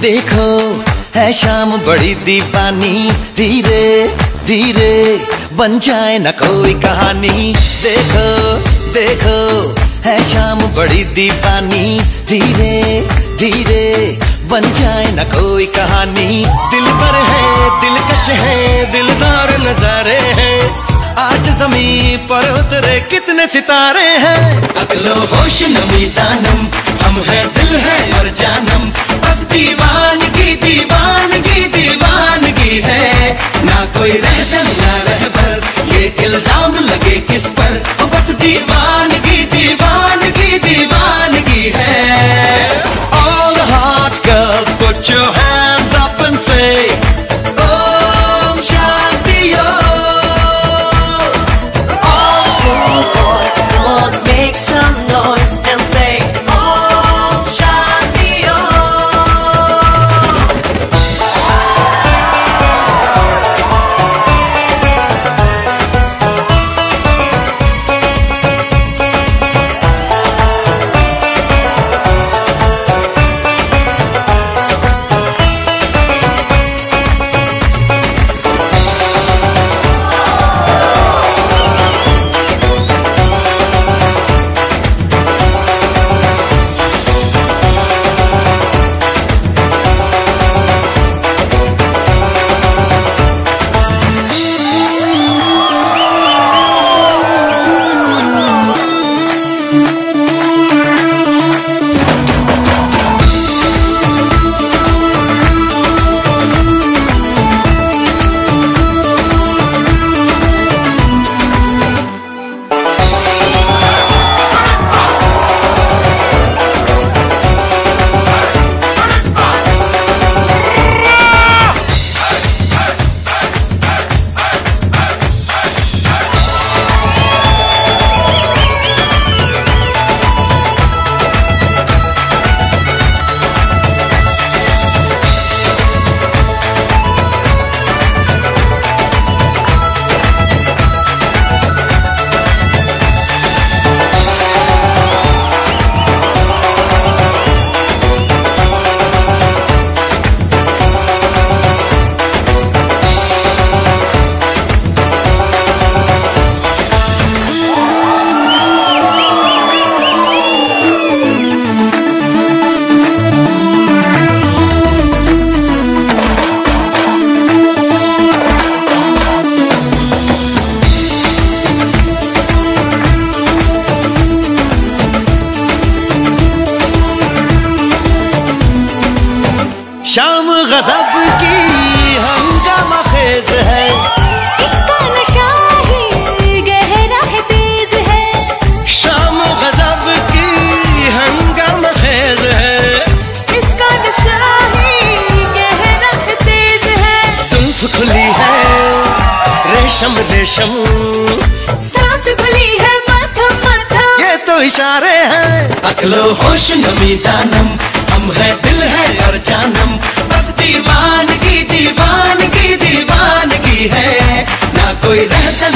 देखो है शाम बड़ी दीवानी। धीरे धीरे बन जाए न कोई कहानी। देखो देखो है शाम बड़ी दीवानी। धीरे धीरे बन जाए न कोई कहानी। दिल पर है दिलकश है दिलदार नजारे हैं। आज जमी पर उतरे कितने सितारे हैं। अगलो होश नमी दानम हम है दिल है और जानम। दीवानगी दीवानगी दीवानगी है। ना कोई रहसन ना रहबर गजब की हंगामा खेज है। इसका नशा ही गहरा है तेज है। शाम गजब की हंगाम खेज है। इसका नशा ही गहरा है तेज है। जुल्फ खुली है रेशम रेशम। सांस खुली है माथा माथा। ये तो इशारे हैं। अकलो होश नमी दानम हम है कोई रहसन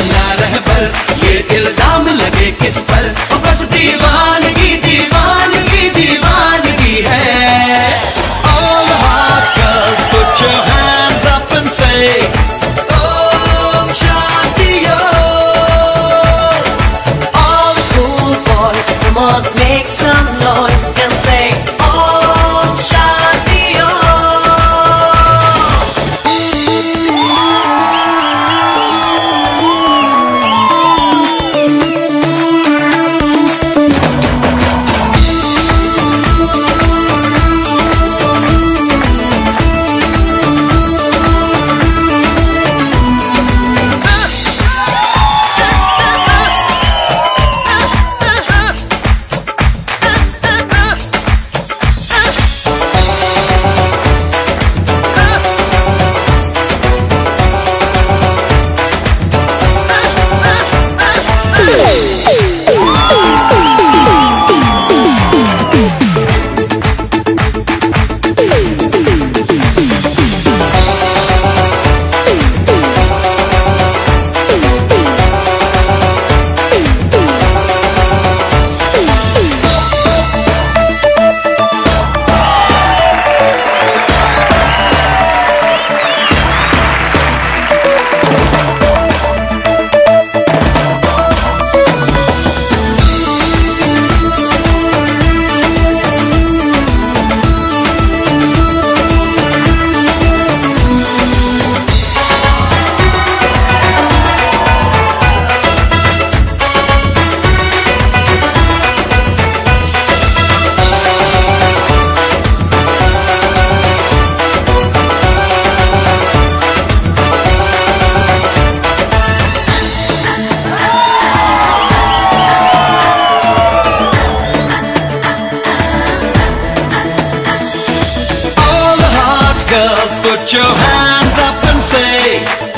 your hands up and say,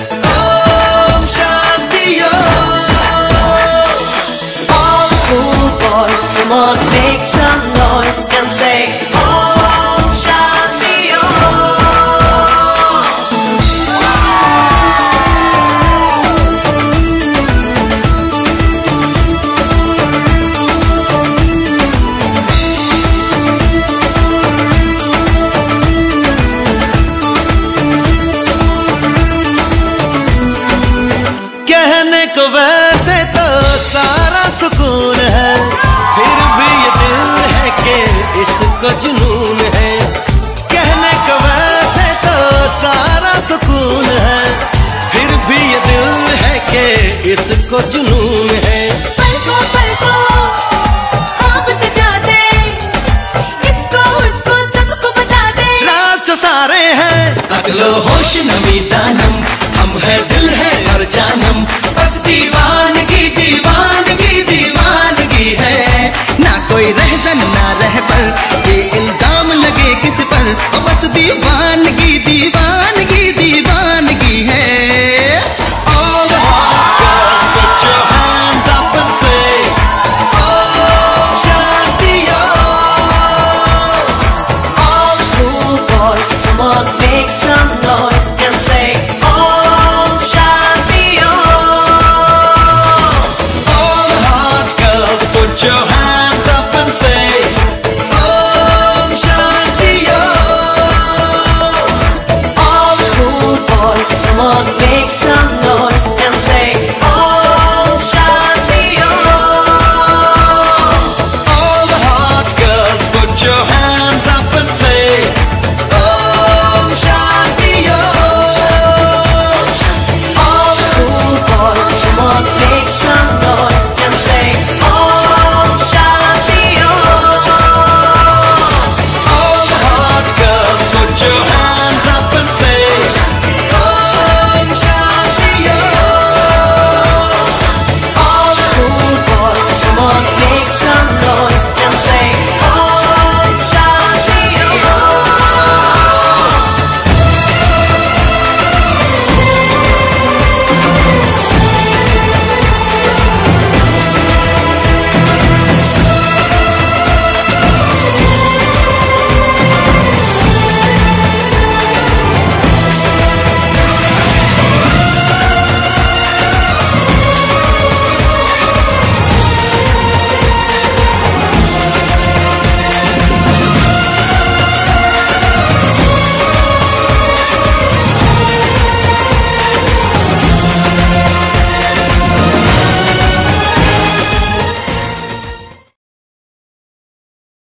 को वैसे तो सारा सुकून है। फिर भी ये दिल है के इसको जुनून है। कहने को वैसे तो सारा सुकून है। फिर भी ये दिल है कि इसको जुनून है। रहजन ना रह पर। ये इल्ज़ाम लगे किस पर? बस दीवानगी